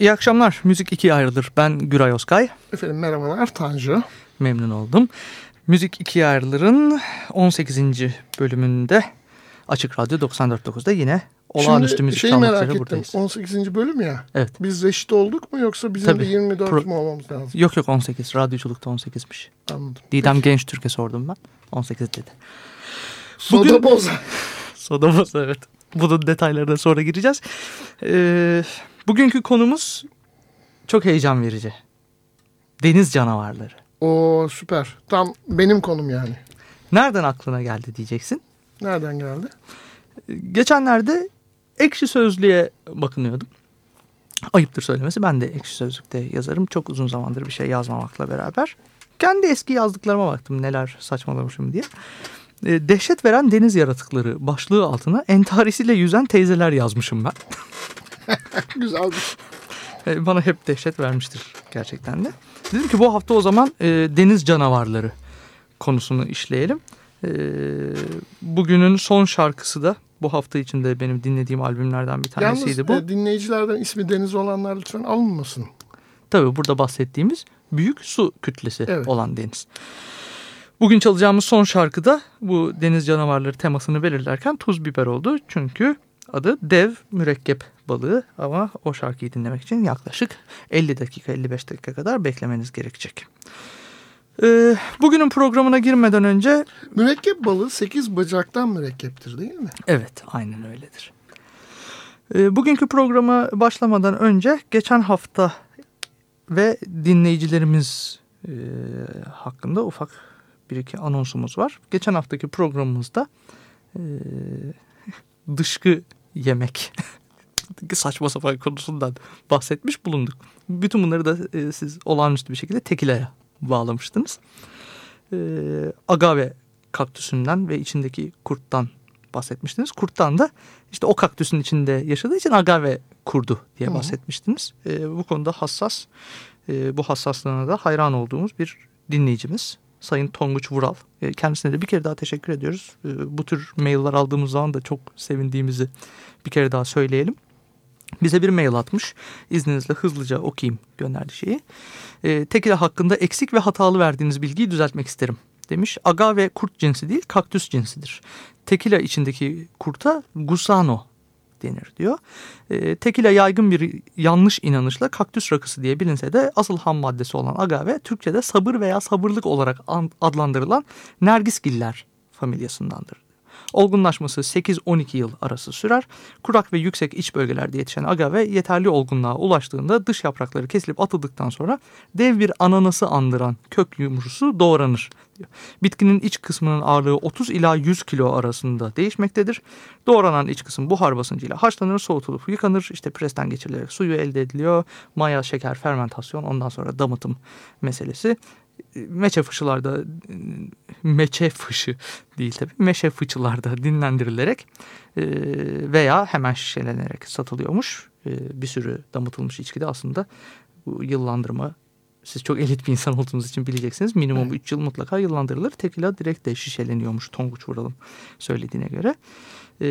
İyi akşamlar. Müzik ikiye ayrılır. Ben Güray Oskay. Efendim merhabalar Tanju. Memnun oldum. Müzik ikiye ayrılırın 18. bölümünde Açık Radyo 94.9'da yine olağanüstü Şimdi müzik çalmak merak ettim. buradayız. 18. bölüm ya. Evet. Biz reşit olduk mu yoksa bizim Tabii. de 24 Pro- mu olmamız lazım? Yok yok 18. Radyoculukta 18'miş. Anladım. Didem Genç Türk'e sordum ben. 18 dedi. Soda Bugün- boza. Sodamos evet. Bunun detaylarına sonra gireceğiz. Ee, bugünkü konumuz çok heyecan verici. Deniz canavarları. Oo süper. Tam benim konum yani. Nereden aklına geldi diyeceksin. Nereden geldi? Geçenlerde ekşi sözlüğe bakınıyordum. Ayıptır söylemesi ben de ekşi sözlükte yazarım. Çok uzun zamandır bir şey yazmamakla beraber. Kendi eski yazdıklarıma baktım neler saçmalamışım diye. E, dehşet veren deniz yaratıkları başlığı altına entarisiyle yüzen teyzeler yazmışım ben. Güzelmiş. E, bana hep dehşet vermiştir gerçekten de. Dedim ki bu hafta o zaman e, deniz canavarları konusunu işleyelim. E, bugünün son şarkısı da bu hafta içinde benim dinlediğim albümlerden bir Yalnız tanesiydi bu. e, dinleyicilerden ismi Deniz olanlar lütfen alınmasın. Tabii burada bahsettiğimiz büyük su kütlesi Evet. olan deniz. Bugün çalacağımız son şarkıda bu deniz canavarları temasını belirlerken tuz biber oldu. Çünkü adı dev mürekkep balığı ama o şarkıyı dinlemek için yaklaşık 50 dakika 55 dakika kadar beklemeniz gerekecek. Ee, bugünün programına girmeden önce Mürekkep balığı 8 bacaktan mürekkeptir değil mi? Evet, aynen öyledir. Ee, bugünkü programa başlamadan önce geçen hafta ve dinleyicilerimiz e, hakkında ufak bir iki anonsumuz var. Geçen haftaki programımızda e, dışkı yemek saçma sapan konusundan bahsetmiş bulunduk. Bütün bunları da e, siz olağanüstü bir şekilde tekilaya bağlamıştınız. E, agave kaktüsünden ve içindeki kurttan bahsetmiştiniz. Kurttan da işte o kaktüsün içinde yaşadığı için agave kurdu diye bahsetmiştiniz. E, bu konuda hassas, e, bu hassaslığına da hayran olduğumuz bir dinleyicimiz. Sayın Tonguç Vural. E, kendisine de bir kere daha teşekkür ediyoruz. E, bu tür mailler aldığımız zaman da çok sevindiğimizi bir kere daha söyleyelim. Bize bir mail atmış. İzninizle hızlıca okuyayım gönderdi şeyi. E, tekila hakkında eksik ve hatalı verdiğiniz bilgiyi düzeltmek isterim demiş. Agave kurt cinsi değil kaktüs cinsidir. Tekila içindeki kurta gusano denir diyor. E, tekila yaygın bir yanlış inanışla kaktüs rakısı diye bilinse de asıl ham maddesi olan agave Türkçe'de sabır veya sabırlık olarak an- adlandırılan nergisgiller familyasındandır. Olgunlaşması 8-12 yıl arası sürer. Kurak ve yüksek iç bölgelerde yetişen agave yeterli olgunluğa ulaştığında dış yaprakları kesilip atıldıktan sonra dev bir ananası andıran kök yumrusu doğranır. Bitkinin iç kısmının ağırlığı 30 ila 100 kilo arasında değişmektedir. Doğranan iç kısım buhar basıncıyla haşlanır, soğutulup yıkanır. İşte presten geçirilerek suyu elde ediliyor. Maya, şeker, fermentasyon ondan sonra damıtım meselesi. Meçe fışılarda meçe fışı değil tabii meşe fıçılarda dinlendirilerek e, veya hemen şişelenerek satılıyormuş. E, bir sürü damıtılmış içki de aslında bu yıllandırma siz çok elit bir insan olduğunuz için bileceksiniz. Minimum Evet. 3 yıl mutlaka yıllandırılır. Tekila direkt de şişeleniyormuş Tonguç Vural'ın söylediğine göre. E,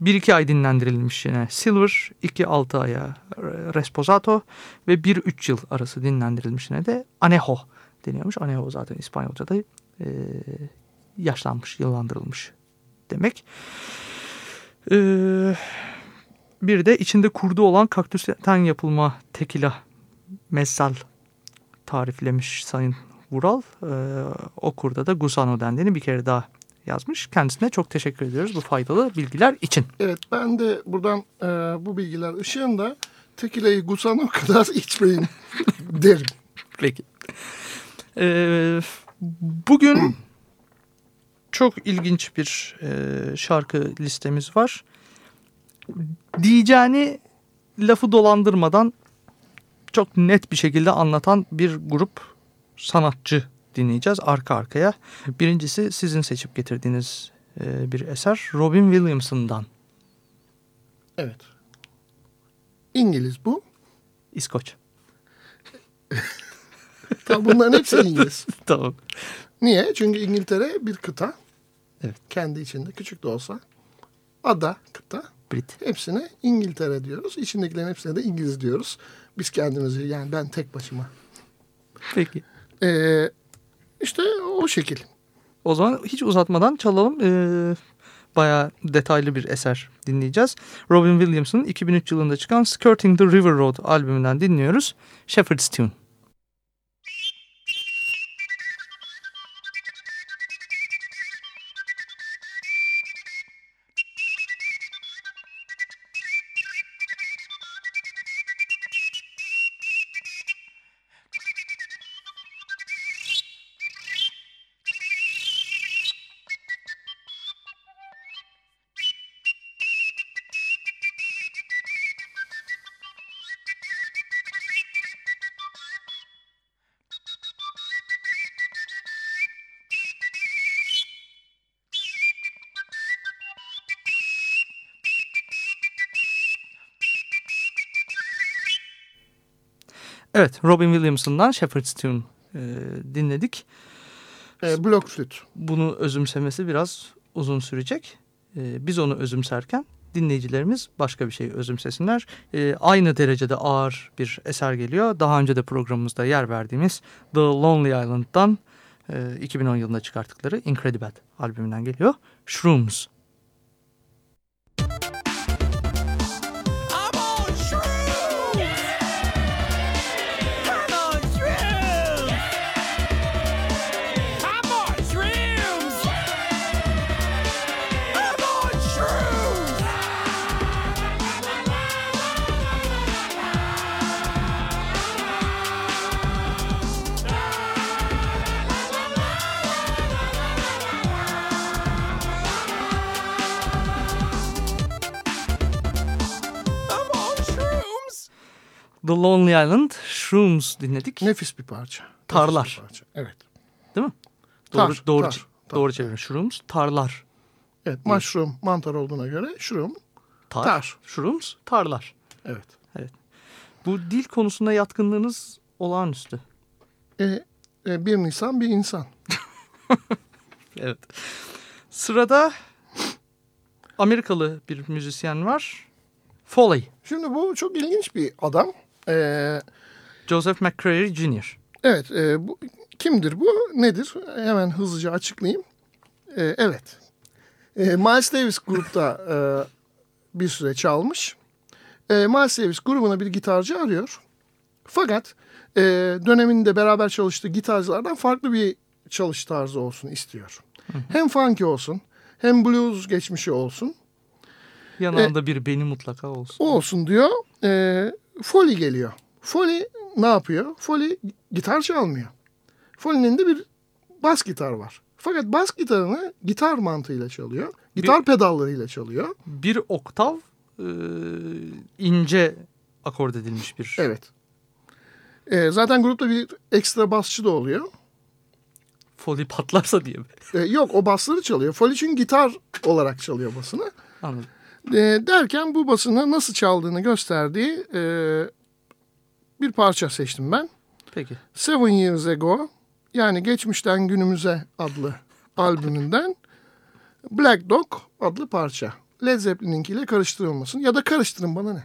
bir iki ay dinlendirilmiş yine Silver, 2-6 aya Resposato ve 1-3 yıl arası dinlendirilmiş yine de Anejo deniyormuş. Anejo zaten İspanyolca'da e, yaşlanmış, yıllandırılmış demek. E, bir de içinde kurdu olan kaktüsten yapılma tekila messal tariflemiş Sayın Vural. E, o kurda da gusano dendiğini bir kere daha yazmış. Kendisine çok teşekkür ediyoruz bu faydalı bilgiler için. Evet ben de buradan e, bu bilgiler ışığında tekileyi gusano kadar içmeyin derim. Peki. Ee, bugün çok ilginç bir e, şarkı listemiz var. Diyeceğini lafı dolandırmadan çok net bir şekilde anlatan bir grup sanatçı dinleyeceğiz arka arkaya. Birincisi sizin seçip getirdiğiniz e, bir eser Robin Williamson'dan. Evet. İngiliz bu. İskoç. Tabii bunların hepsi İngiliz. tamam. Niye? Çünkü İngiltere bir kıta. Evet. Kendi içinde küçük de olsa. Ada kıta. Brit. Hepsine İngiltere diyoruz. İçindekilerin hepsine de İngiliz diyoruz. Biz kendimizi yani ben tek başıma. Peki. Ee, işte o şekil. O zaman hiç uzatmadan çalalım. Ee, bayağı detaylı bir eser dinleyeceğiz. Robin Williams'ın 2003 yılında çıkan Skirting the River Road albümünden dinliyoruz. Shepherd's Tune. Evet, Robin Williamson'dan Shepherd's Tune e, dinledik. Ee, blok flüt. Bunu özümsemesi biraz uzun sürecek. E, biz onu özümserken dinleyicilerimiz başka bir şey özümsesinler. E, aynı derecede ağır bir eser geliyor. Daha önce de programımızda yer verdiğimiz The Lonely Island'dan e, 2010 yılında çıkarttıkları Incredible albümünden geliyor. Shrooms. The Lonely Island, Shrooms dinledik. Nefis bir parça. Nefis Tarlar. bir parça. Evet. Değil mi? Tar, Doğru, doğru, tar, tar. doğru çevirin. Shrooms, tarlar. Evet. Mushroom mantar olduğuna göre shroom. Tar, Tar. Shrooms, tarlar. Evet. Bu dil konusunda yatkınlığınız olağanüstü. E, e, bir Nisan bir insan. Evet. Sırada Amerikalı bir müzisyen var. Foley. Şimdi bu çok ilginç bir adam. Ee, Joseph McCrary Jr. evet. e, bu, kimdir bu? Nedir? Hemen hızlıca açıklayayım. Ee, evet. Ee, Miles Davis grupta e, bir süre çalmış. Ee, Miles Davis grubuna bir gitarcı arıyor. Fakat e, döneminde beraber çalıştığı gitarcılardan farklı bir çalış tarzı olsun istiyor. Hem funky olsun hem blues geçmişi olsun. Yanında bir beni mutlaka olsun. Olsun diyor. E, Foley geliyor. Foley ne yapıyor? Foley gitar çalmıyor. Foley'nin de bir bas gitar var. Fakat bas gitarını gitar mantığıyla çalıyor. Gitar pedallarıyla çalıyor. Bir oktav e, ince akord edilmiş bir. Evet. E, zaten grupta bir ekstra basçı da oluyor. Foley patlarsa diye mi? E, yok o basları çalıyor. Foley çünkü gitar olarak çalıyor basını. Anladım. E, derken bu basını nasıl çaldığını gösterdiği e, bir parça seçtim ben. Peki. Seven Years Ago yani Geçmişten Günümüze adlı albümünden Black Dog adlı parça. Led Zeppelin'inkiyle karıştırılmasın ya da karıştırın bana ne.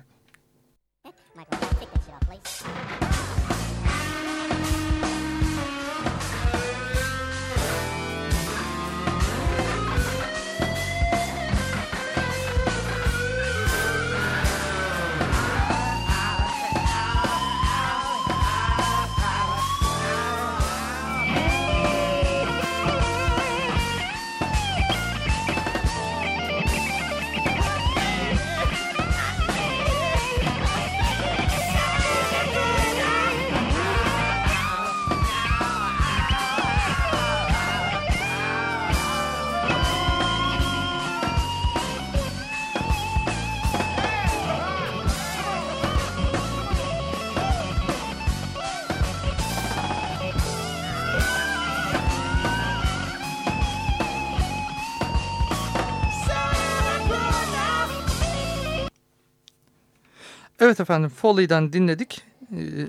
Evet efendim Foley'den dinledik. Ee,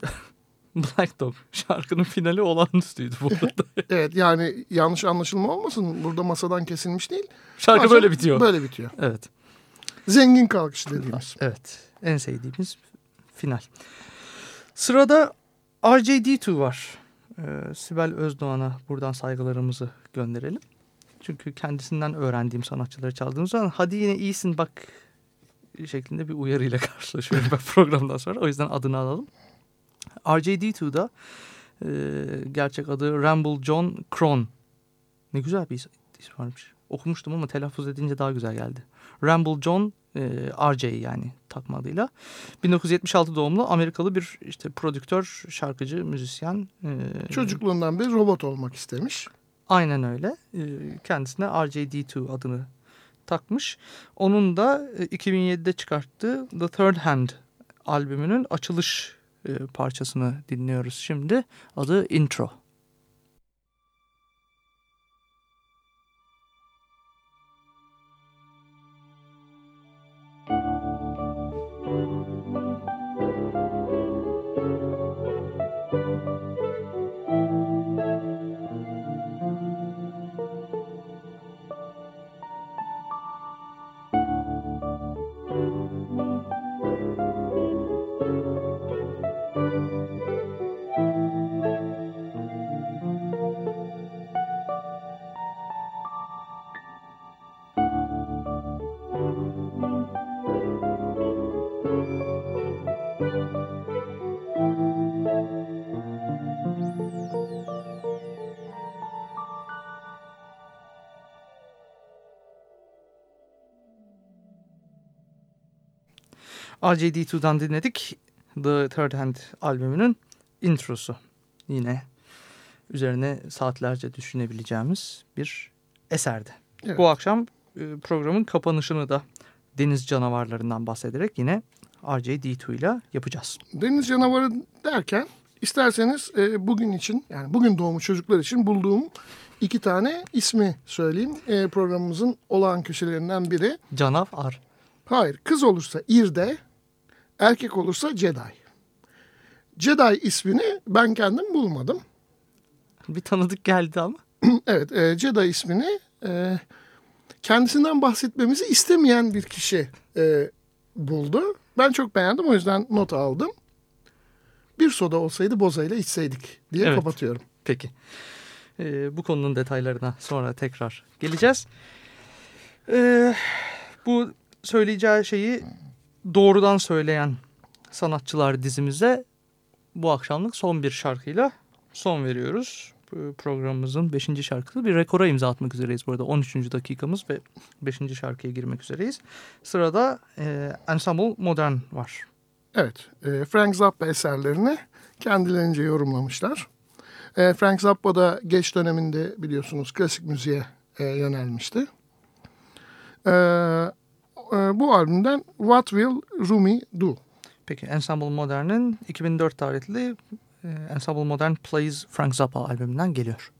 Black Dog şarkının finali olağanüstüydü bu arada. Evet yani yanlış anlaşılma olmasın. Burada masadan kesilmiş değil. Şarkı Maça böyle bitiyor. Böyle bitiyor. Evet. Zengin kalkış dediğimiz. Evet. En sevdiğimiz final. Sırada RJD2 var. Ee, Sibel Özdoğan'a buradan saygılarımızı gönderelim. Çünkü kendisinden öğrendiğim sanatçıları çaldığımız zaman hadi yine iyisin bak şeklinde bir uyarıyla karşılaşıyorum ben programdan sonra. O yüzden adını alalım. RJD2'da e, gerçek adı Ramble John Cron. Ne güzel bir is- isim varmış. Okumuştum ama telaffuz edince daha güzel geldi. Ramble John e, RJ yani takma adıyla. 1976 doğumlu Amerikalı bir işte prodüktör, şarkıcı, müzisyen. E, Çocukluğundan beri robot olmak istemiş. Aynen öyle. E, kendisine RJD2 adını takmış. Onun da e, 2007'de çıkarttığı The Third Hand albümünün açılış e, parçasını dinliyoruz şimdi. Adı Intro. RJD2'dan dinledik. The Third Hand albümünün introsu. Yine üzerine saatlerce düşünebileceğimiz bir eserdi. Evet. Bu akşam e, programın kapanışını da deniz canavarlarından bahsederek yine RJD2 ile yapacağız. Deniz canavarı derken isterseniz e, bugün için yani bugün doğmuş çocuklar için bulduğum iki tane ismi söyleyeyim. E, programımızın olağan köşelerinden biri. Canavar. Hayır kız olursa İrde, erkek olursa Jedi. Jedi ismini ben kendim bulmadım. Bir tanıdık geldi ama. evet e, Jedi ismini e, kendisinden bahsetmemizi istemeyen bir kişi e, buldu. Ben çok beğendim o yüzden not aldım. Bir soda olsaydı bozayla içseydik diye Evet. kapatıyorum. Peki. Ee, bu konunun detaylarına sonra tekrar geleceğiz. Ee, bu söyleyeceği şeyi doğrudan söyleyen sanatçılar dizimize bu akşamlık son bir şarkıyla son veriyoruz. Programımızın 5. şarkısı bir rekora imza atmak üzereyiz bu arada. 13. dakikamız ve 5. şarkıya girmek üzereyiz. Sırada e, Ensemble Modern var. Evet, e, Frank Zappa eserlerini kendilerince yorumlamışlar. E, Frank Zappa da geç döneminde biliyorsunuz klasik müziğe e, yönelmişti. E, bu albümden What Will Rumi Do? Peki Ensemble Modern'in 2004 tarihli e, Ensemble Modern Plays Frank Zappa albümünden geliyor.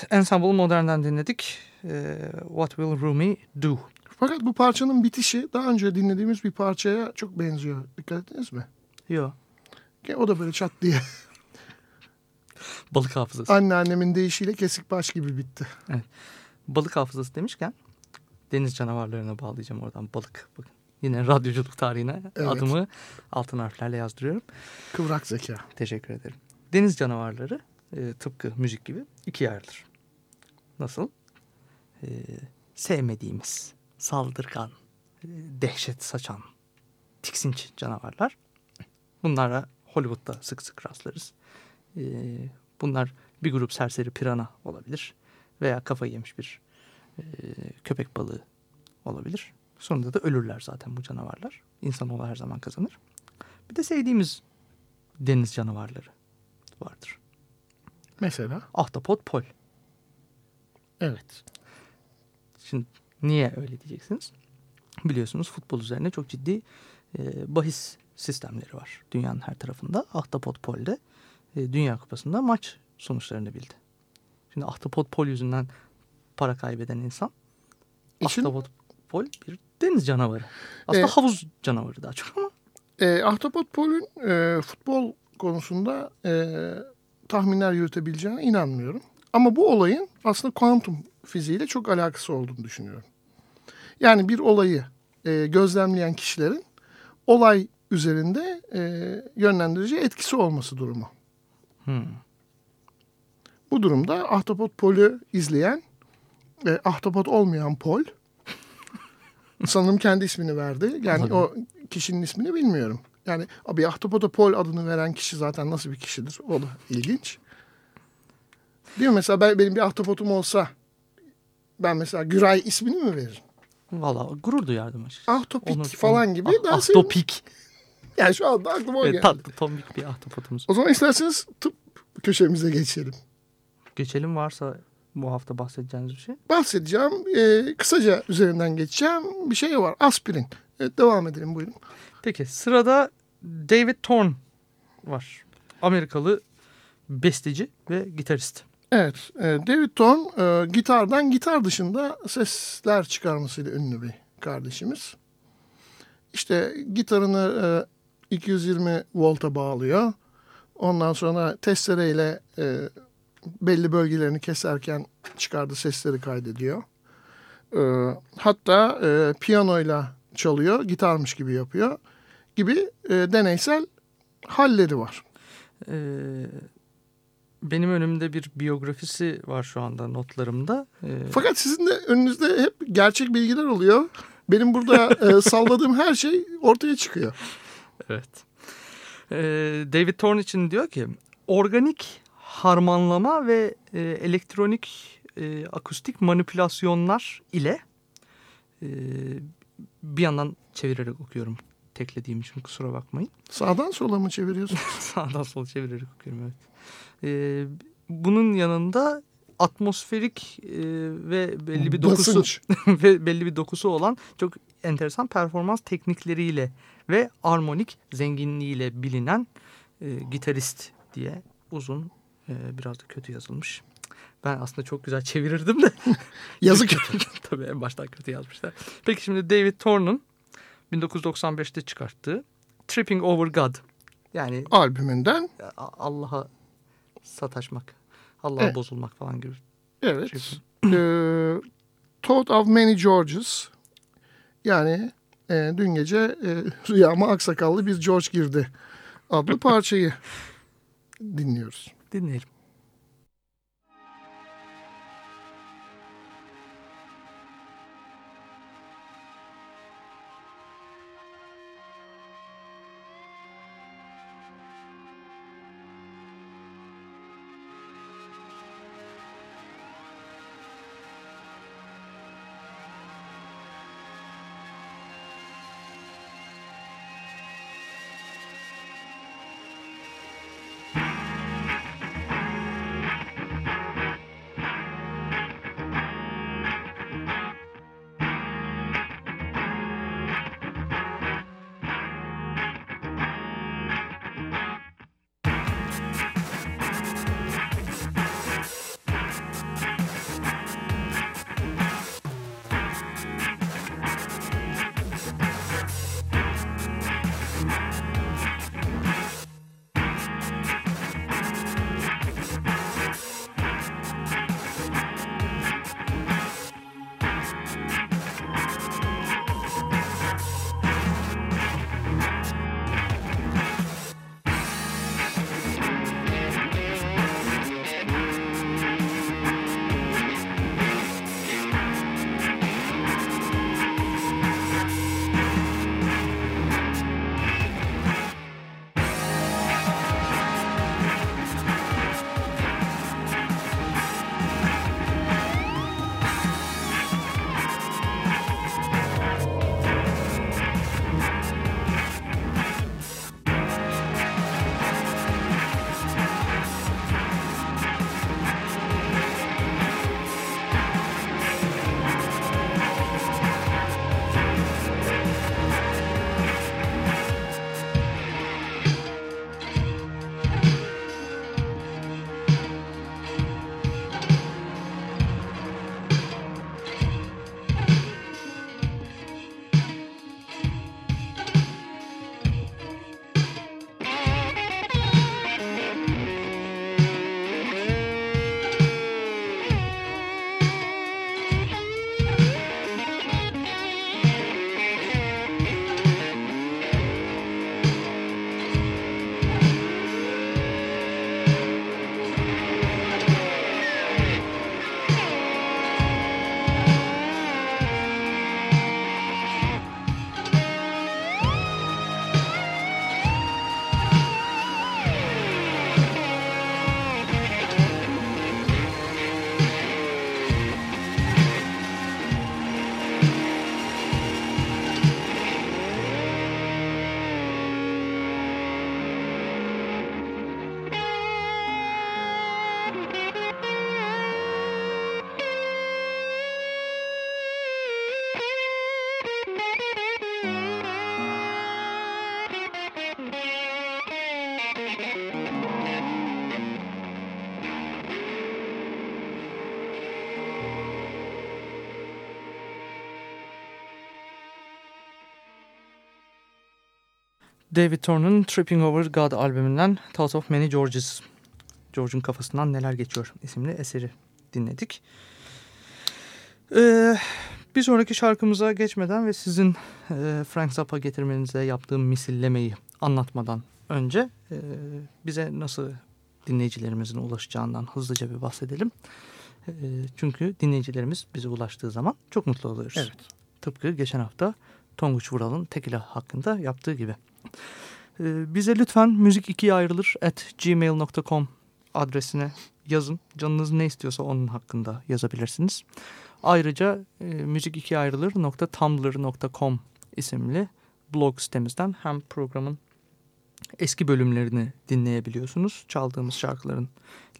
Evet Ensemble Modern'den dinledik. Ee, What Will Rumi Do? Fakat bu parçanın bitişi daha önce dinlediğimiz bir parçaya çok benziyor. Dikkat ettiniz mi? Yo. O da böyle çat diye Balık hafızası. anneannemin deyişiyle kesik baş gibi bitti. Balık hafızası demişken deniz canavarlarına bağlayacağım oradan balık. Bakın yine radyoculuk tarihine Evet. adımı altın harflerle yazdırıyorum. Kıvrak zeka. Teşekkür ederim. Deniz canavarları e, tıpkı müzik gibi ikiye ayrılır. Nasıl? E, sevmediğimiz, saldırgan, e, dehşet saçan, tiksinç canavarlar. Bunlara Hollywood'da sık sık rastlarız. E, bunlar bir grup serseri pirana olabilir. Veya kafayı yemiş bir e, köpek balığı olabilir. Sonunda da ölürler zaten bu canavarlar. İnsanoğlu her zaman kazanır. Bir de sevdiğimiz deniz canavarları vardır. Mesela Ahtapot pol. Evet. Şimdi niye öyle diyeceksiniz? Biliyorsunuz futbol üzerine çok ciddi e, bahis sistemleri var dünyanın her tarafında. Ahtapot Pol'de e, Dünya Kupası'nda maç sonuçlarını bildi. Şimdi Ahtapot Pol yüzünden para kaybeden insan İşin- Ahtapot Pol bir deniz canavarı. Aslında E, havuz canavarı daha çok ama E, Ahtapot Pol'ün e, futbol konusunda e, tahminler yürütebileceğine inanmıyorum. Ama bu olayın aslında kuantum fiziğiyle çok alakası olduğunu düşünüyorum. Yani bir olayı e, gözlemleyen kişilerin olay üzerinde e, yönlendirici etkisi olması durumu. hmm, Bu durumda Ahtapot Pol'ü izleyen e, Ahtapot olmayan Pol sanırım kendi ismini verdi. Yani o kişinin ismini bilmiyorum. Yani abi Ahtapot'a Pol adını veren kişi zaten nasıl bir kişidir? O da ilginç. Değil mi? Mesela ben, benim bir ahtapotum olsa ben mesela Güray ismini mi veririm? valla gurur duyardım açıkçası. Ahtopik Onu- falan gibi. Ah- ben senin- Ahtopik. Yani şu anda aklıma o geldi. tatlı tombik bir ahtapotumuz. O zaman isterseniz tıp köşemize geçelim. Geçelim varsa bu hafta bahsedeceğiniz bir şey. bahsedeceğim. e, kısaca üzerinden geçeceğim. Bir şey var. Aspirin. Evet, devam edelim buyurun. Peki sırada David Thorne var. Amerikalı besteci ve gitarist. Evet. e, David Thorne e, gitardan gitar dışında sesler çıkarmasıyla ünlü bir kardeşimiz. İşte gitarını e, 220 volta bağlıyor. Ondan sonra testereyle e, belli bölgelerini keserken çıkardığı sesleri kaydediyor. E, hatta e, piyanoyla çalıyor, gitarmış gibi yapıyor gibi e, deneysel halleri var. Ee, benim önümde bir biyografisi var şu anda notlarımda. Ee, Fakat sizin de önünüzde hep gerçek bilgiler oluyor. Benim burada e, salladığım her şey ortaya çıkıyor. evet. Ee, David Thorne için diyor ki organik harmanlama ve e, elektronik e, akustik manipülasyonlar ile e, bir yandan çevirerek okuyorum teklediğim için kusura bakmayın. Sağdan sola mı çeviriyorsun? Sağdan sola çevirerek okuyorum evet. Ee, bunun yanında atmosferik e, ve belli bir dokusu Basınç. ve belli bir dokusu olan çok enteresan performans teknikleriyle ve armonik zenginliğiyle bilinen e, gitarist diye uzun e, biraz da kötü yazılmış. Ben aslında çok güzel çevirirdim de. Yazı kötü. Tabii en baştan kötü yazmışlar. Peki şimdi David Thorne'un 1995'te çıkarttığı Tripping Over God. Yani Albümünden. Allah'a sataşmak, Allah'a Evet. bozulmak falan gibi. Evet. Tripping. e, Thought of Many Georges. Yani e, dün gece e, rüyama aksakallı bir George girdi adlı parçayı dinliyoruz. Dinleyelim. David Thorne'un Tripping Over God albümünden Thoughts of Many Georges. George'un kafasından neler geçiyor isimli eseri dinledik. Ee, bir sonraki şarkımıza geçmeden ve sizin e, Frank Zappa getirmenize yaptığım misillemeyi anlatmadan önce e, bize nasıl dinleyicilerimizin ulaşacağından hızlıca bir bahsedelim. E, çünkü dinleyicilerimiz bize ulaştığı zaman çok mutlu oluyoruz. Evet. Tıpkı geçen hafta Tonguç Vural'ın Tekila hakkında yaptığı gibi. E, bize lütfen müzik ikiye ayrılır at gmail.com adresine yazın. Canınız ne istiyorsa onun hakkında yazabilirsiniz. Ayrıca e, müzik ikiye ayrılır.tumblr.com isimli blog sitemizden hem programın eski bölümlerini dinleyebiliyorsunuz. Çaldığımız şarkıların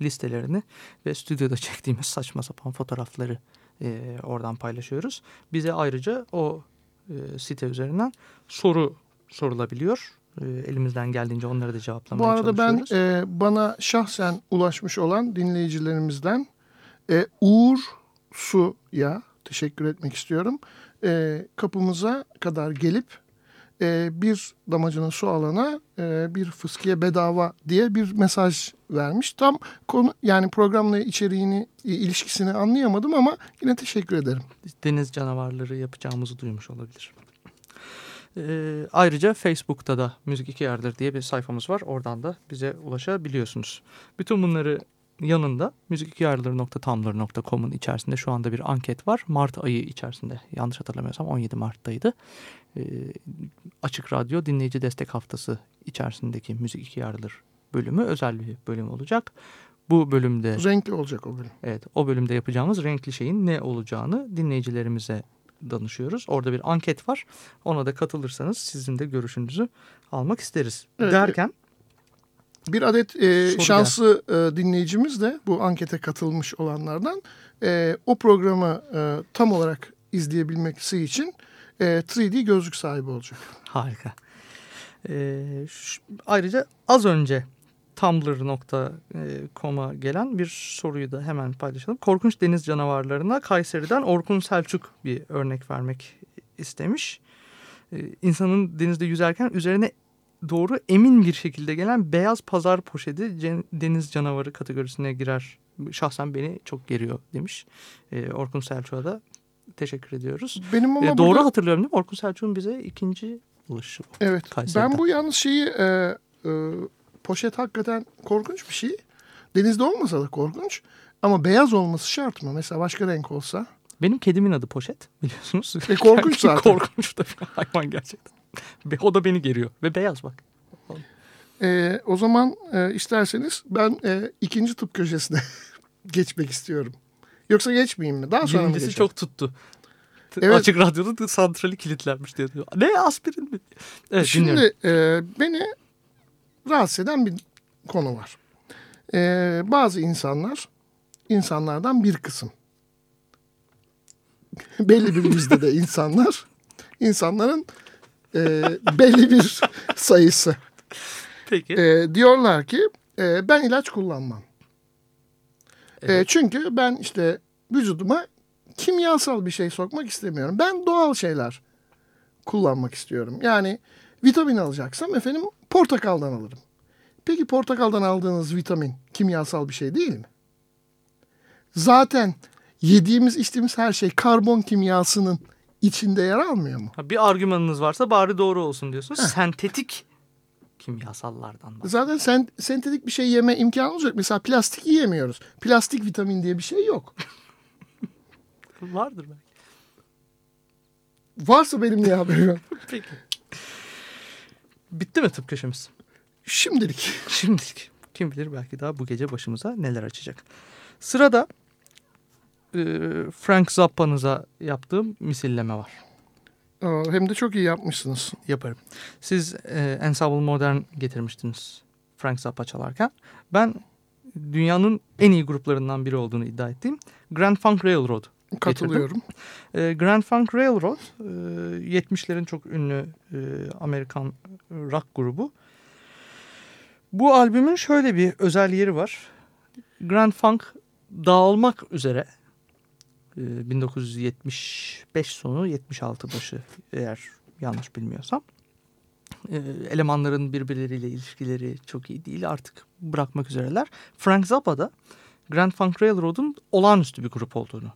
listelerini ve stüdyoda çektiğimiz saçma sapan fotoğrafları e, oradan paylaşıyoruz. Bize ayrıca o e, site üzerinden soru sorulabiliyor. E, elimizden geldiğince onları da Bu cevaplamaya arada ben çalışıyoruz. e, bana şahsen ulaşmış olan dinleyicilerimizden e, Uğur Su'ya teşekkür etmek istiyorum. E, kapımıza kadar gelip e, bir damacana su alana e, bir fıskiye bedava diye bir mesaj vermiş. Tam konu yani programla içeriğini ilişkisini anlayamadım ama yine teşekkür ederim. deniz canavarları yapacağımızı duymuş olabilir. Ee, ayrıca Facebook'ta da Müzik İki Yerdir diye bir sayfamız var. Oradan da bize ulaşabiliyorsunuz. Bütün bunları yanında müzikikiyerdir.tumblr.com'un içerisinde şu anda bir anket var. Mart ayı içerisinde yanlış hatırlamıyorsam 17 Mart'taydı. Ee, Açık Radyo Dinleyici Destek Haftası içerisindeki Müzik İki Yerdir bölümü özel bir bölüm olacak. Bu bölümde Renkli olacak o bölüm. Evet o bölümde yapacağımız renkli şeyin ne olacağını dinleyicilerimize danışıyoruz. Orada bir anket var. Ona da katılırsanız sizin de görüşünüzü almak isteriz. Evet. Derken Bir adet e, Soru şanslı e, dinleyicimiz de bu ankete katılmış olanlardan e, o programı e, tam olarak izleyebilmesi için e, 3D gözlük sahibi olacak. harika. Ee, ş- ayrıca az önce tumblr.com'a gelen bir soruyu da hemen paylaşalım. Korkunç deniz canavarlarına Kayseri'den Orkun Selçuk bir örnek vermek istemiş. Ee, insanın denizde yüzerken üzerine doğru emin bir şekilde gelen beyaz pazar poşeti deniz canavarı kategorisine girer. Şahsen beni çok geriyor demiş. Ee, Orkun Selçuk'a da teşekkür ediyoruz. Benim ama doğru burada- hatırlıyorum değil mi? Orkun Selçuk'un bize ikinci ulaşı bu. Evet. Kayseri'den. Ben bu yalnız şeyi e, e, poşet hakikaten korkunç bir şey. Denizde olmasa da korkunç. Ama beyaz olması şart mı? Mesela başka renk olsa. Benim kedimin adı Poşet biliyorsunuz. E, korkunç zaten. korkunç da hayvan gerçekten. O da beni geriyor. Ve beyaz bak. E, o zaman e, isterseniz ben e, ikinci tıp köşesine geçmek istiyorum. Yoksa geçmeyeyim mi? Daha sonra mı Birincisi geçelim? çok tuttu. Evet. Açık radyoda da santrali kilitlenmiş diyor. Ne aspirin mi? Evet, dinliyorum. Şimdi e, beni rahatsız eden bir konu var. E, bazı insanlar, insanlardan bir kısım. belli bir yüzdede insanlar, insanların e, belli bir sayısı. Peki. E, diyorlar ki e, ben ilaç kullanmam. E, Evet. çünkü ben işte vücuduma kimyasal bir şey sokmak istemiyorum. Ben doğal şeyler kullanmak istiyorum. Yani vitamin alacaksam efendim portakaldan alırım. Peki portakaldan aldığınız vitamin kimyasal bir şey değil mi? Zaten yediğimiz içtiğimiz her şey karbon kimyasının içinde yer almıyor mu? Ha, bir argümanınız varsa bari doğru olsun diyorsunuz. Sentetik kimyasallardan bahsediyor. Zaten sen, sentetik bir şey yeme imkanı olacak. Mesela plastik yiyemiyoruz. Plastik vitamin diye bir şey yok. Vardır belki. Varsa benim niye haberim yok? Peki. Bitti mi tıp köşemiz? Şimdilik. Şimdilik. Kim bilir belki daha bu gece başımıza neler açacak. Sırada e, Frank Zappa'nıza yaptığım misilleme var. Hem de çok iyi yapmışsınız. Yaparım. Siz e, Ensemble Modern getirmiştiniz Frank Zappa çalarken. Ben dünyanın en iyi gruplarından biri olduğunu iddia ettiğim Grand Funk Railroad Katılıyorum. E, Grand Funk Railroad e, 70'lerin çok ünlü e, Amerikan rock grubu. Bu albümün şöyle bir özel yeri var. Grand Funk dağılmak üzere e, 1975 sonu 76 başı eğer yanlış bilmiyorsam. E, elemanların birbirleriyle ilişkileri çok iyi değil. Artık bırakmak üzereler. Frank Zappa da Grand Funk Railroad'un olağanüstü bir grup olduğunu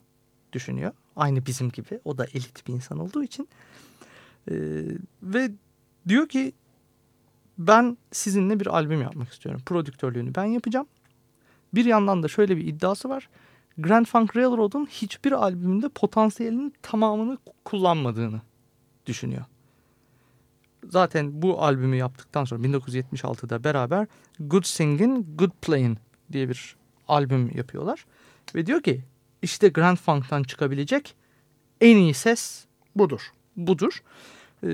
düşünüyor. Aynı bizim gibi. O da elit bir insan olduğu için. E, ve diyor ki ben sizinle bir albüm yapmak istiyorum. Prodüktörlüğünü ben yapacağım. Bir yandan da şöyle bir iddiası var. Grand Funk Railroad'un hiçbir albümünde potansiyelinin tamamını kullanmadığını düşünüyor. Zaten bu albümü yaptıktan sonra 1976'da beraber Good Singin' Good Playing diye bir albüm yapıyorlar. Ve diyor ki işte Grand Funk'tan çıkabilecek en iyi ses Budur. budur. Ee,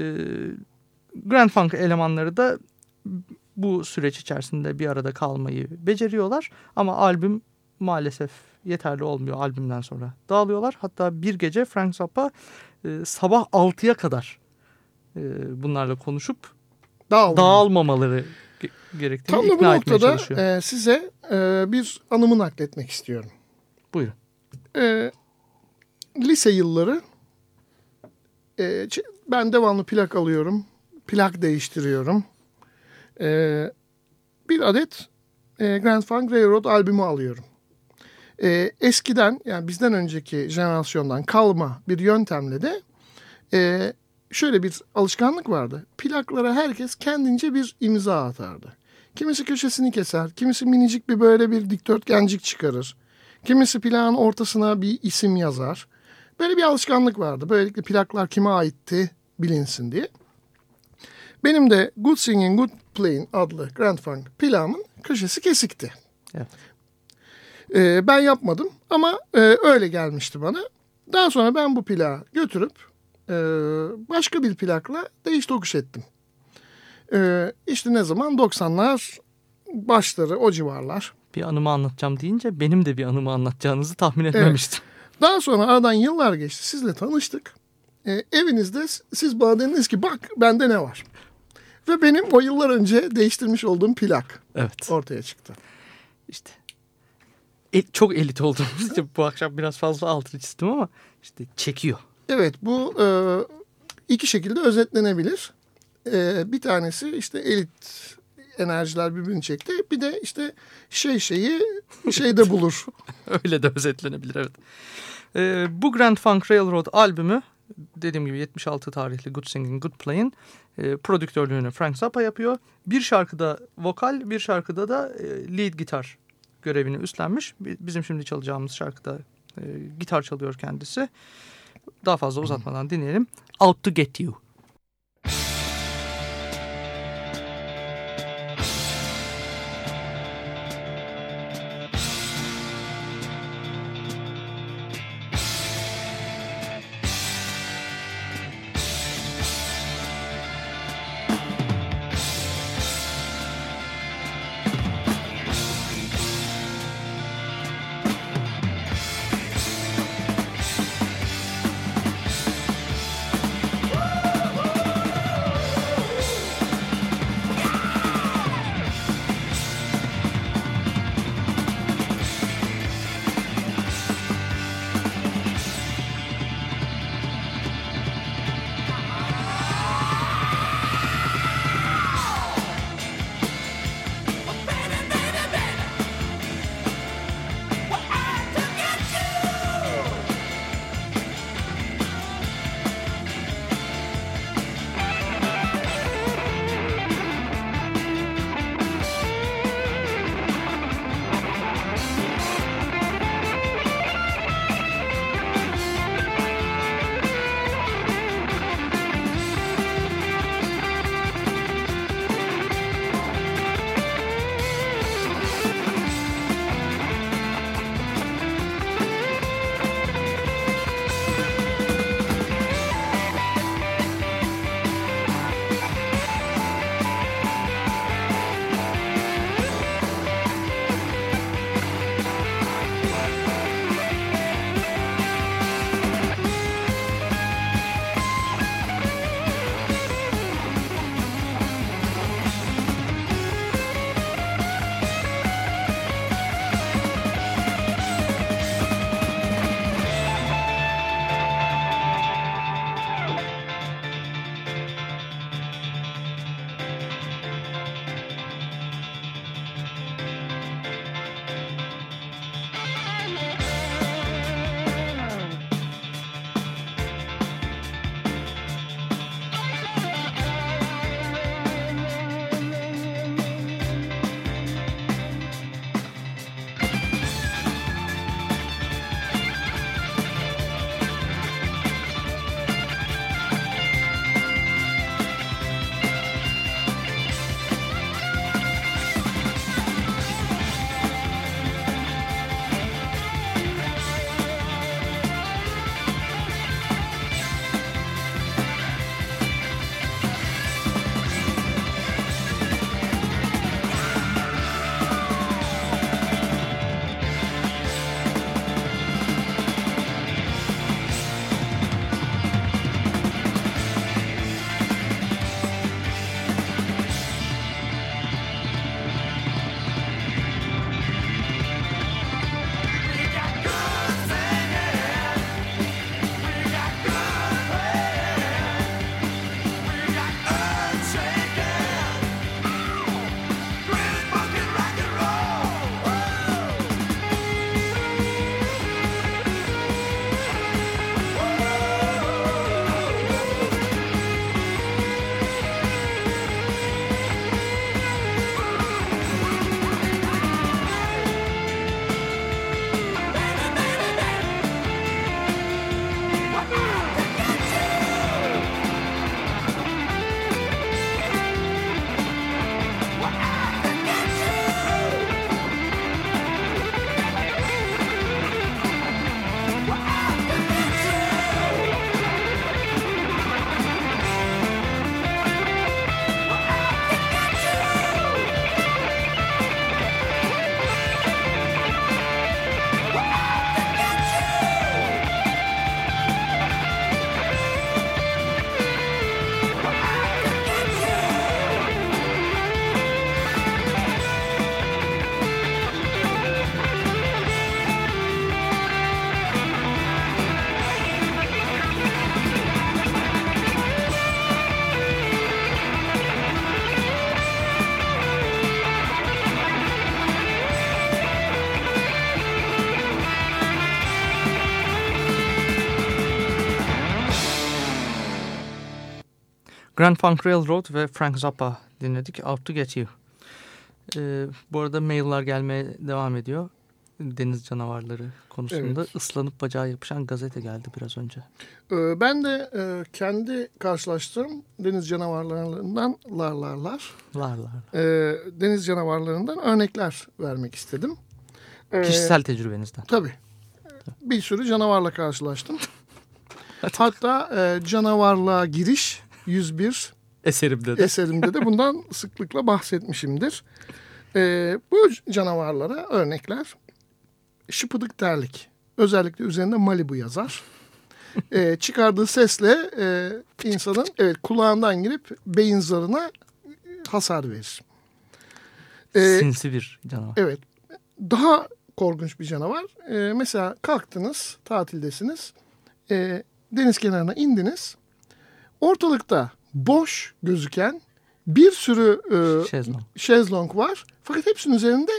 Grand Funk elemanları da bu süreç içerisinde bir arada kalmayı beceriyorlar. Ama albüm maalesef yeterli olmuyor albümden sonra. Dağılıyorlar. Hatta bir gece Frank Zappa e, sabah 6'ya kadar e, bunlarla konuşup Dağılma. dağılmamaları ge- gerektiğini Tam da bu ikna etmeye noktada çalışıyor. e, size e, bir anımı nakletmek istiyorum. Buyurun. E, lise yılları e, ben devamlı plak alıyorum. Plak değiştiriyorum. E, bir adet e, Grand Funk Railroad albümü alıyorum. E, eskiden yani bizden önceki jenerasyondan kalma bir yöntemle de e, şöyle bir alışkanlık vardı. Plaklara herkes kendince bir imza atardı. Kimisi köşesini keser, kimisi minicik bir böyle bir dikdörtgencik çıkarır. Kimisi plağın ortasına bir isim yazar. Böyle bir alışkanlık vardı. Böylelikle plaklar kime aitti bilinsin diye. Benim de Good Singing Good Playing adlı Grand Funk plağımın köşesi kesikti. Evet. Ee, ben yapmadım ama e, öyle gelmişti bana. Daha sonra ben bu plağı götürüp e, başka bir plakla değiş tokuş ettim. E, işte ne zaman 90'lar başları o civarlar. Bir anımı anlatacağım deyince benim de bir anımı anlatacağınızı tahmin etmemiştim. Daha sonra aradan yıllar geçti. Sizle tanıştık. E, evinizde siz bana dediniz ki bak bende ne var. Ve benim o yıllar önce değiştirmiş olduğum plak Evet. ortaya çıktı. İşte el- çok elit olduğumuz için bu akşam biraz fazla altını çizdim ama işte çekiyor. Evet bu e, iki şekilde özetlenebilir. E, bir tanesi işte elit enerjiler birbirini çekti. Bir de işte şey şeyi şeyde bulur. Öyle de özetlenebilir evet. Ee, bu Grand Funk Railroad albümü dediğim gibi 76 tarihli Good Singing Good Playing e, prodüktörlüğünü Frank Zappa yapıyor. Bir şarkıda vokal bir şarkıda da e, lead gitar görevini üstlenmiş. Bi- Bizim şimdi çalacağımız şarkıda e, gitar çalıyor kendisi. Daha fazla uzatmadan dinleyelim. Out to Get You. Grand Funk Railroad ve Frank Zappa dinledik. Out to Get You. Ee, bu arada mailler gelmeye devam ediyor. Deniz canavarları konusunda ıslanıp bacağı yapışan gazete geldi biraz önce. Ee, ben de e, kendi karşılaştığım deniz canavarlarından larlarlar, Lar lar. e, deniz canavarlarından örnekler vermek istedim. Ee, Kişisel tecrübenizden. Tabii. Bir sürü canavarla karşılaştım. Hatta e, canavarlığa giriş 101 Eserimde de. eserimde de bundan sıklıkla bahsetmişimdir. E, bu canavarlara örnekler şıpıdık terlik. Özellikle üzerinde Malibu yazar. E, çıkardığı sesle e, insanın evet kulağından girip beyin zarına hasar verir. E, Sinsi bir canavar. Evet. Daha korkunç bir canavar. Ee, mesela kalktınız, tatildesiniz. Ee, deniz kenarına indiniz. Ortalıkta boş gözüken bir sürü e, Şezlong. şezlong var. Fakat hepsinin üzerinde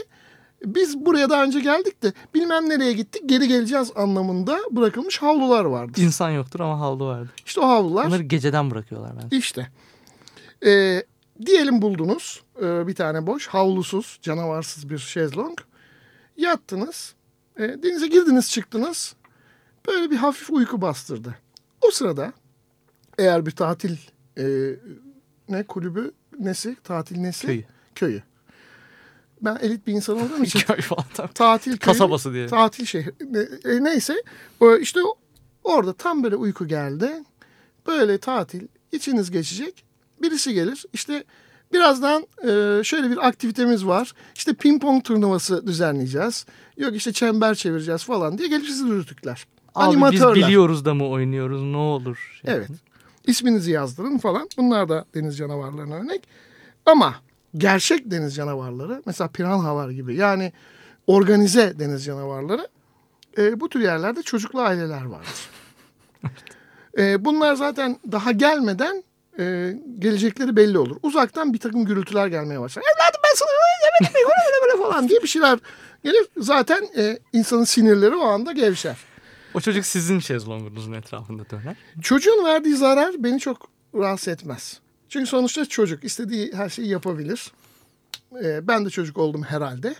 biz buraya daha önce geldik de bilmem nereye gittik geri geleceğiz anlamında bırakılmış havlular vardı. İnsan yoktur ama havlu vardı. İşte o havlular Bunları geceden bırakıyorlar bence. işte. Ee, diyelim buldunuz e, bir tane boş, havlusuz, canavarsız bir şezlong. Yattınız, e, denize girdiniz çıktınız. Böyle bir hafif uyku bastırdı. O sırada eğer bir tatil e, ne kulübü nesi, tatil nesi? Köyü. Köyü. Ben elit bir insan olduğum için Köy falan. tabii. tatil köyü, Kasabası diye. Tatil şehri. Ne- e, neyse işte orada tam böyle uyku geldi. Böyle tatil içiniz geçecek. Birisi gelir işte birazdan e, şöyle bir aktivitemiz var. İşte ping pong turnuvası düzenleyeceğiz. Yok işte çember çevireceğiz falan diye gelip sizi dürtükler. Abi biz Animatörler. biliyoruz da mı oynuyoruz ne olur. Şey. Evet. İsminizi yazdırın falan. Bunlar da deniz canavarlarına örnek. Ama gerçek deniz canavarları mesela piranhalar gibi yani organize deniz canavarları e, bu tür yerlerde çocuklu aileler vardır. E, bunlar zaten daha gelmeden e, gelecekleri belli olur. Uzaktan bir takım gürültüler gelmeye başlar. Evladım ben sana yemedim mi? Böyle böyle falan diye bir şeyler gelir. Zaten e, insanın sinirleri o anda gevşer. O çocuk sizin şezlongunuzun etrafında döner. Çocuğun verdiği zarar beni çok rahatsız etmez. Çünkü sonuçta çocuk istediği her şeyi yapabilir. Ee, ben de çocuk oldum herhalde.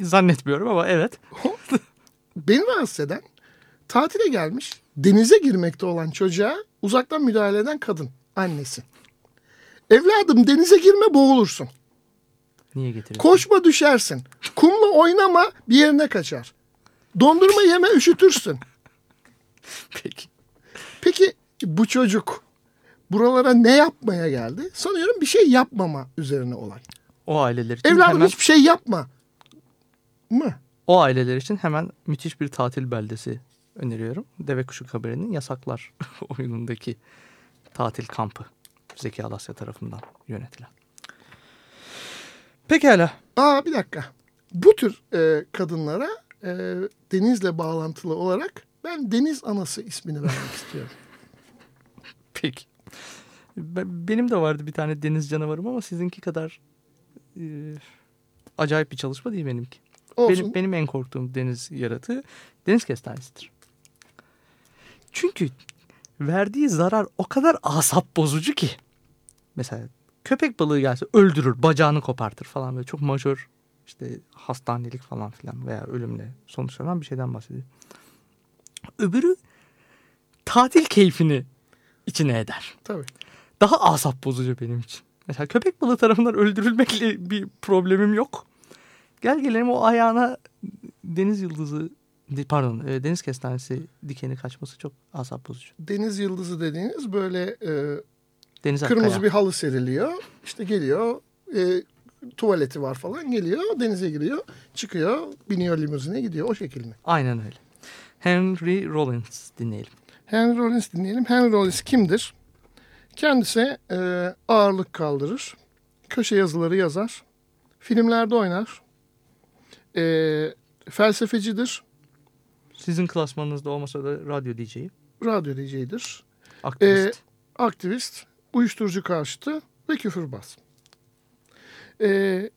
Zannetmiyorum ama evet. Beni rahatsız eden tatile gelmiş denize girmekte olan çocuğa uzaktan müdahale eden kadın annesi. Evladım denize girme boğulursun. Niye getiriyorsun? Koşma düşersin. Kumla oynama bir yerine kaçar. Dondurma yeme üşütürsün. Peki. Peki bu çocuk buralara ne yapmaya geldi? Sanıyorum bir şey yapmama üzerine olay. O aileler için Evladım hemen hiçbir şey yapma. Mı? o aileler için hemen müthiş bir tatil beldesi öneriyorum. Deve Kuşu Kabere'nin Yasaklar oyunundaki tatil kampı. Zeki Alasya tarafından yönetilen. Pekala. Aa bir dakika. Bu tür e, kadınlara e, denizle bağlantılı olarak ben deniz anası ismini vermek istiyorum. Peki. Ben- Benim de vardı bir tane deniz canavarım ama sizinki kadar e, acayip bir çalışma değil benimki. Olsun. Benim, benim en korktuğum deniz yaratığı deniz kestanesidir. Çünkü verdiği zarar o kadar asap bozucu ki. Mesela köpek balığı gelse öldürür, bacağını kopartır falan böyle çok majör işte hastanelik falan filan veya ölümle sonuçlanan bir şeyden bahsediyor. Öbürü tatil keyfini içine eder. Tabii. Daha asap bozucu benim için. Mesela köpek balığı tarafından öldürülmekle bir problemim yok. Gel gelelim o ayağına deniz yıldızı pardon e, deniz kestanesi dikeni kaçması çok asap bozucu. Deniz yıldızı dediğiniz böyle e, Deniz kırmızı bir halı seriliyor. İşte geliyor e, tuvaleti var falan geliyor denize giriyor çıkıyor biniyor limuzine gidiyor o şekil mi? Aynen öyle. Henry Rollins dinleyelim. Henry Rollins dinleyelim. Henry Rollins kimdir? Kendisi e, ağırlık kaldırır. Köşe yazıları yazar. Filmlerde oynar. E, felsefecidir. Sizin klasmanınızda olmasa da radyo DJ'yi. Radyo DJ'dir. Aktivist. E, aktivist. Uyuşturucu karşıtı ve küfürbaz. E,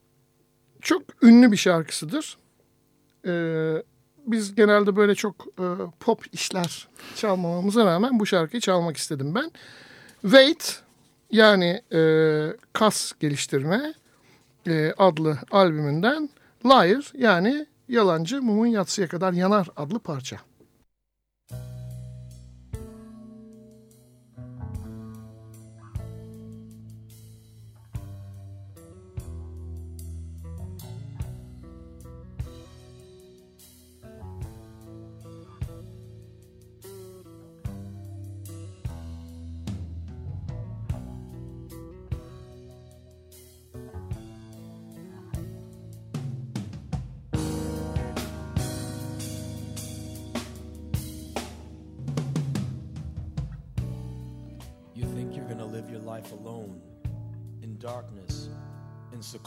çok ünlü bir şarkısıdır. E, biz genelde böyle çok e, pop işler çalmamamıza rağmen bu şarkıyı çalmak istedim ben. Weight yani e, kas geliştirme e, adlı albümünden Liar yani Yalancı Mumun Yatsıya Kadar Yanar adlı parça.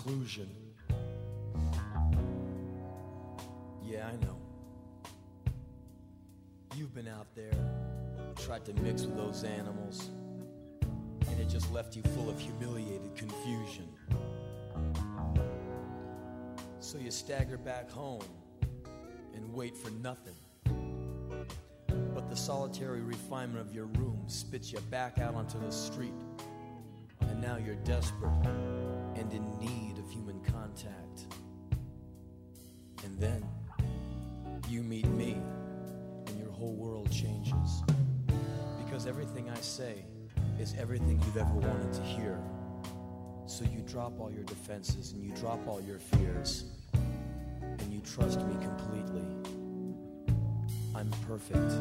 In seclusion. Yeah, I know. You've been out there, tried to mix with those animals, and it just left you full of humiliated confusion. So you stagger back home and wait for nothing. But the solitary refinement of your room spits you back out onto the street. And now you're desperate and in need of human contact. And then you meet me, and your whole world changes. Because everything I say is everything you've ever wanted to hear. So you drop all your defenses and you drop all your fears, and you trust me completely. I'm perfect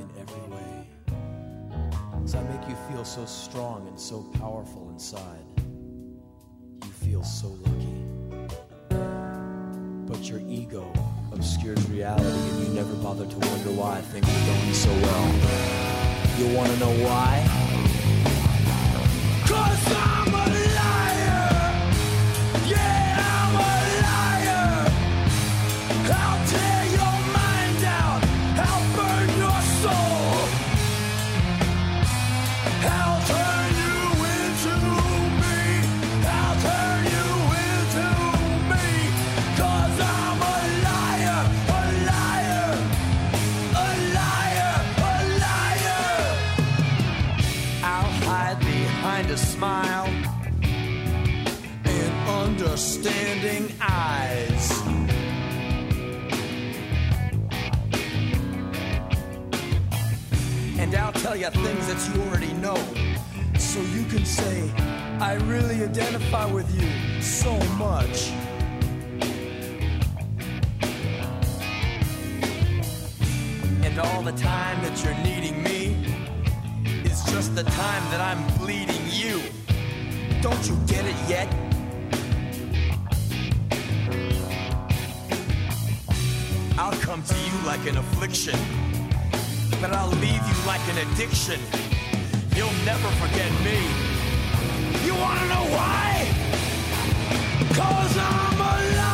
in every way. Cause I make you feel so strong and so powerful inside. So lucky. But your ego obscures reality and you never bother to wonder why things are going so well. You wanna know why? Smile and understanding eyes. And I'll tell you things that you already know. So you can say, I really identify with you so much. And all the time that you're needing me just the time that I'm bleeding you. Don't you get it yet? I'll come to you like an affliction but I'll leave you like an addiction. You'll never forget me. You wanna know why? Cause I'm a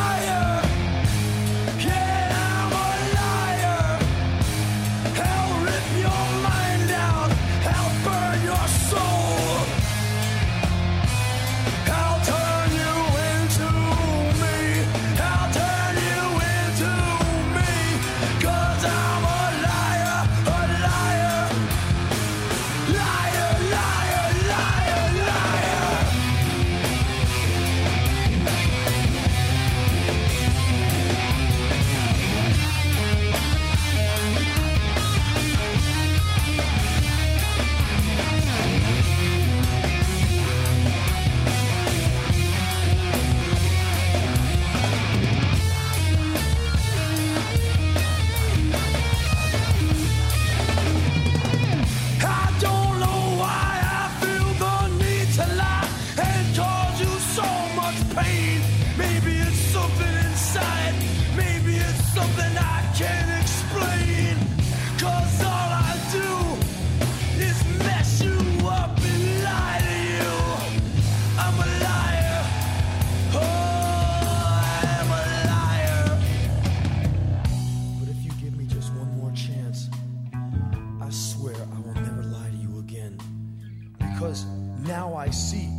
I see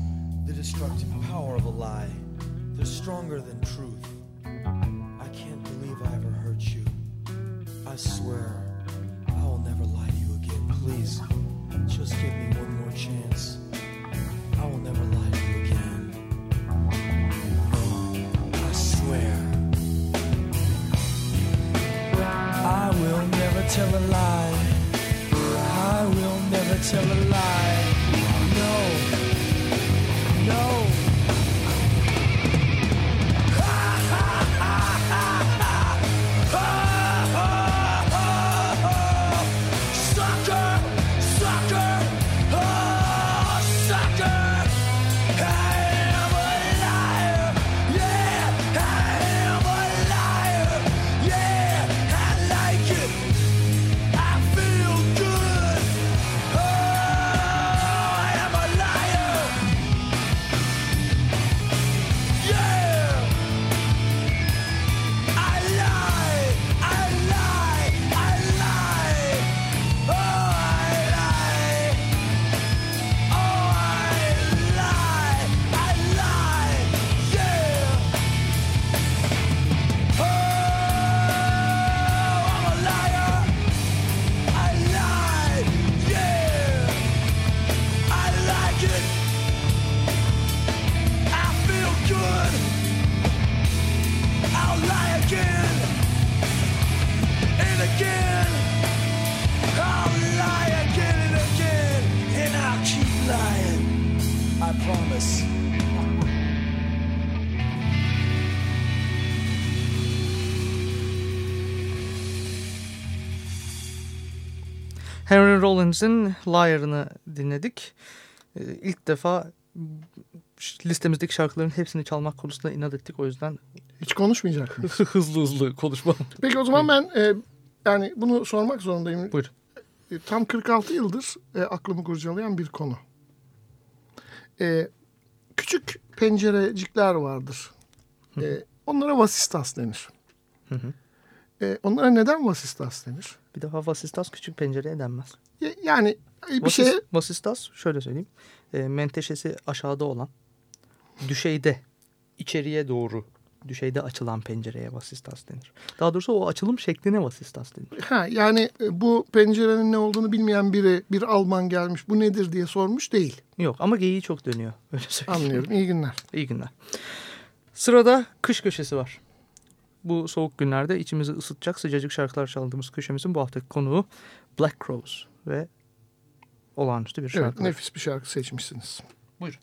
the destructive power of a lie. They're stronger than truth. I promise. Henry Rollins'in Liar'ını dinledik. Ee, İlk defa listemizdeki şarkıların hepsini çalmak konusunda inat ettik. O yüzden Hiç konuşmayacak mıyız? hızlı hızlı konuşmam. Peki o zaman ben e, yani bunu sormak zorundayım. Buyur. E, tam 46 yıldır e, aklımı kurcalayan bir konu. E, küçük pencerecikler vardır. E, onlara vasistas denir. E, onlara neden vasistas denir? Bir defa vasistas küçük pencereye denmez. Ya- Yani e, bir Vasis- şey Vasistas şöyle söyleyeyim. E, menteşesi aşağıda olan düşeyde içeriye doğru düşeyde açılan pencereye vasistas denir. Daha doğrusu o açılım şekline vasistas denir. ha yani e, bu pencerenin ne olduğunu bilmeyen biri bir Alman gelmiş bu nedir diye sormuş değil. Yok ama geyiği çok dönüyor. Öyle söyleyeyim. Anlıyorum. İyi günler. İyi günler. Sırada kış köşesi var. Bu soğuk günlerde içimizi ısıtacak sıcacık şarkılar çaldığımız köşemizin bu haftaki konuğu Black Crows ve olağanüstü bir Evet, şarkı. nefis bir şarkı seçmişsiniz. Buyurun.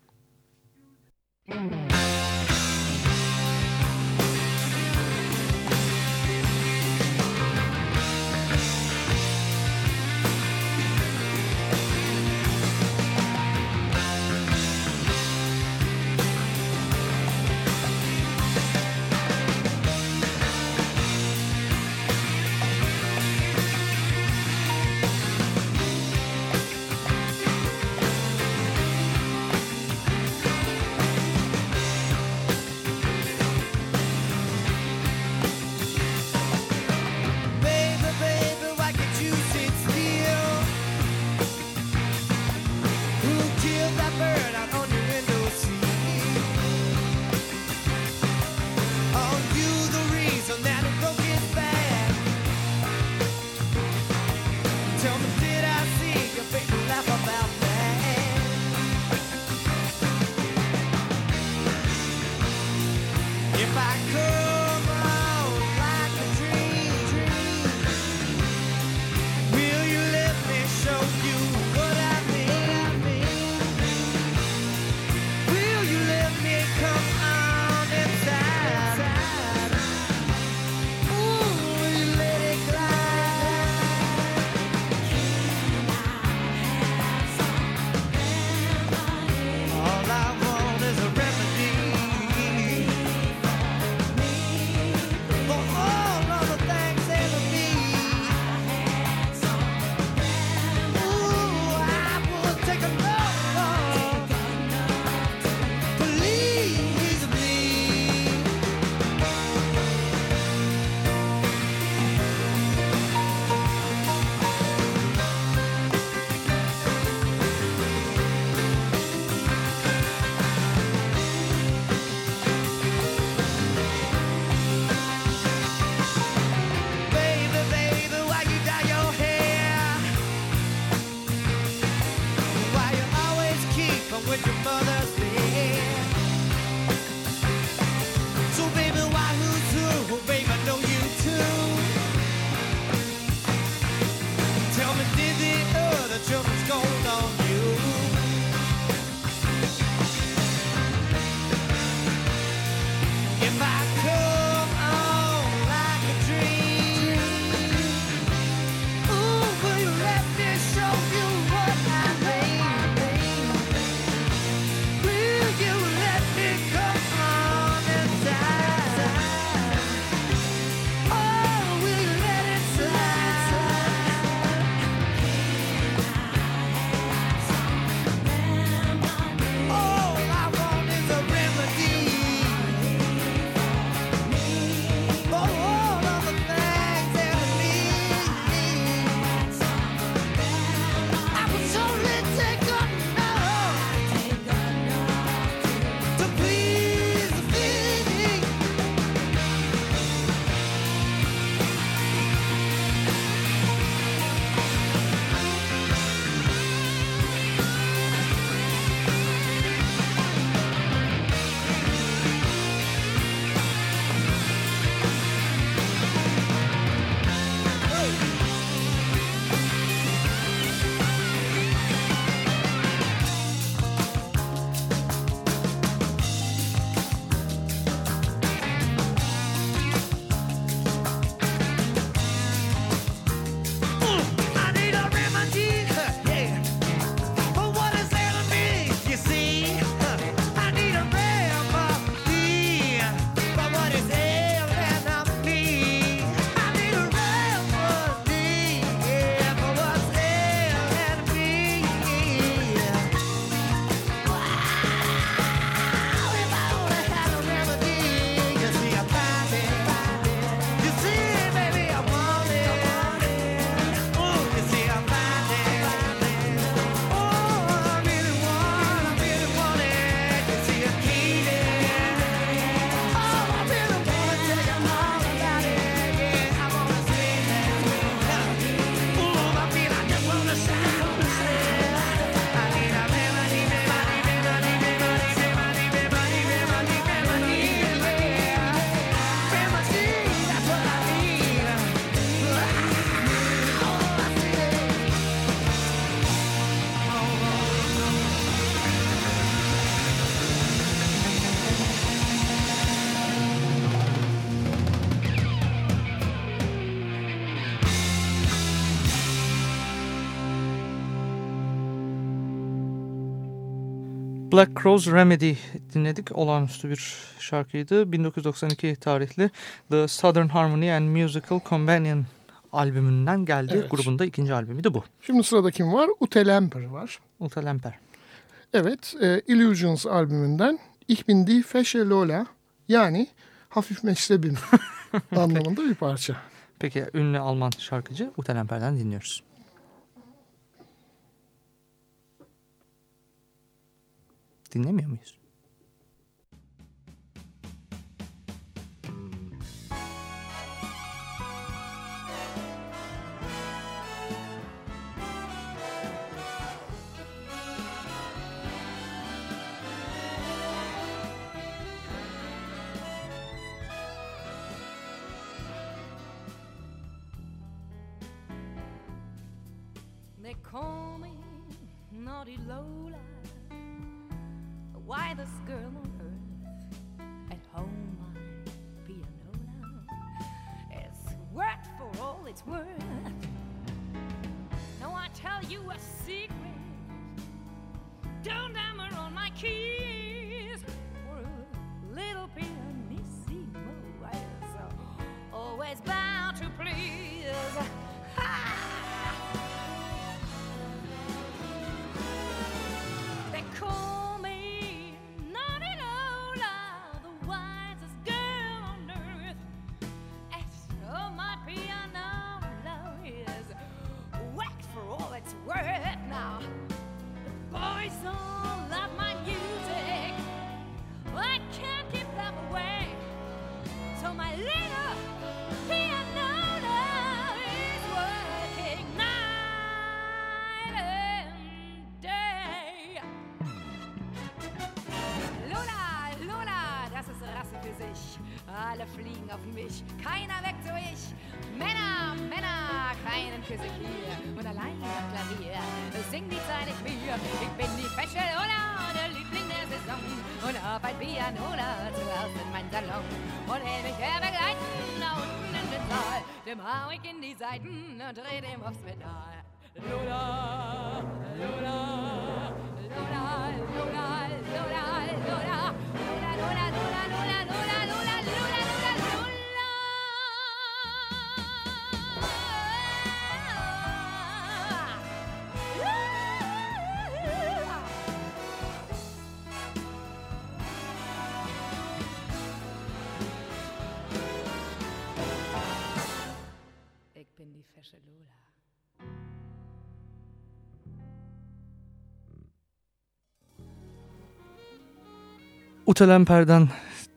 Black Crowes Remedy dinledik. Olağanüstü bir şarkıydı. 1992 tarihli The Southern Harmony and Musical Companion albümünden geldi. Evet. Grubun da ikinci albümü de bu. Şimdi sırada kim var? Ute Lemper var. Uta Lemper. Evet, e, Illusions albümünden Ich bin die Fesche Lola yani hafif meşrebim anlamında bir parça. Peki ünlü Alman şarkıcı Uta Lemper'den dinliyoruz. Dinlemiyor muyuz? They call me Naughty Lola, the this girl on earth. At home, my pianola is worth for all it's worth. Now I tell you a secret. Don't hammer on my keys Dem hau ich in die Seiten und dreh dem aufs Pedal. Uta Lemper'den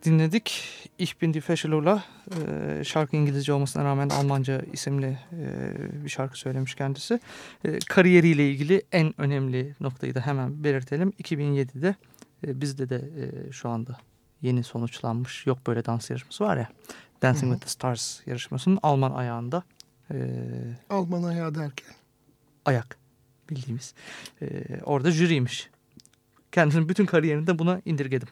dinledik. Ich bin die Fesche Lola. Ee, şarkı İngilizce olmasına rağmen Almanca isimli e, bir şarkı söylemiş kendisi. Ee, kariyeriyle ilgili en önemli noktayı da hemen belirtelim. 2007'de e, bizde de e, şu anda yeni sonuçlanmış Yok Böyle Dans yarışması var ya. Dancing with the Stars yarışmasının Alman ayağında e, Alman ayağı derken. ayak bildiğimiz. Ee, orada jüriymiş. Kendisinin bütün kariyerini de buna indirgedim.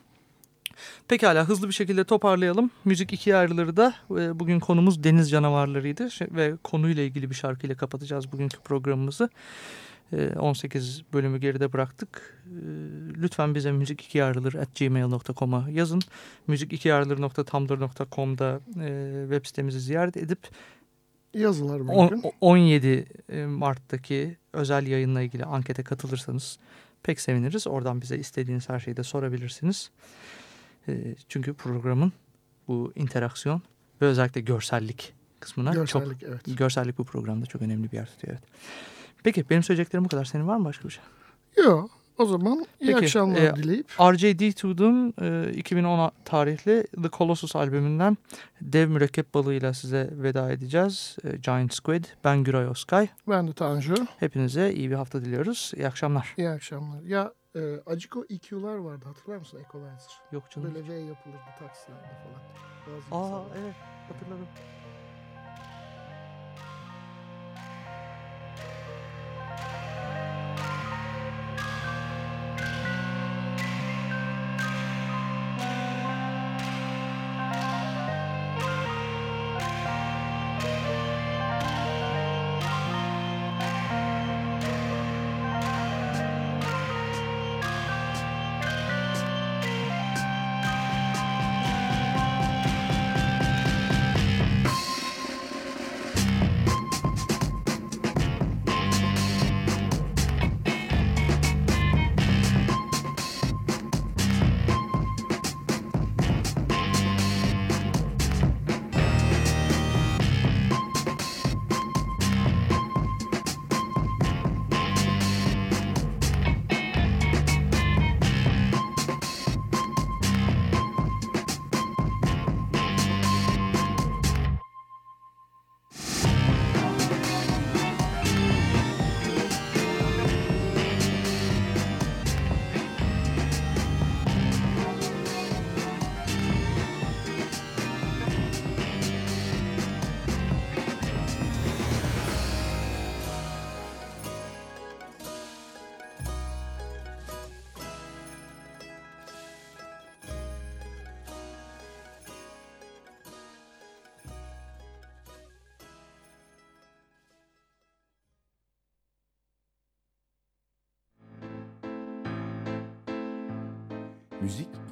Pekala hızlı bir şekilde toparlayalım. Müzik ikiye ayrılır da e, bugün konumuz deniz canavarlarıydı. Ve konuyla ilgili bir şarkıyla kapatacağız bugünkü programımızı. E, 18 bölümü geride bıraktık. E, lütfen bize müzik ayrılır at gmail.com'a yazın. Müzik ikiye ayrılır.tumblr.com'da e, web sitemizi ziyaret edip Yazılar On- mümkün. 17 Mart'taki özel yayınla ilgili ankete katılırsanız pek seviniriz. Oradan bize istediğiniz her şeyi de sorabilirsiniz. E, Çünkü programın bu interaksiyon ve özellikle görsellik kısmına Görsellik evet. çok görsellik bu programda çok önemli bir yer tutuyor. Evet. Peki benim söyleyeceklerim bu kadar. Senin var mı başka bir şey? Yok o zaman iyi Peki, akşamlar e, dileyip RJD2'dun e, 2010 tarihli The Colossus albümünden dev mürekkep balığıyla size veda edeceğiz. E, Giant Squid, ben Güray Oskay. ben de Tanju. Hepinize iyi bir hafta diliyoruz. İyi akşamlar. İyi akşamlar. Ya ee, e, Aciko EQ'lar vardı hatırlar mısın Equalizer? Yok canım. Böyle V yapılırdı taksilerde falan. Bazı Aa evet hatırladım.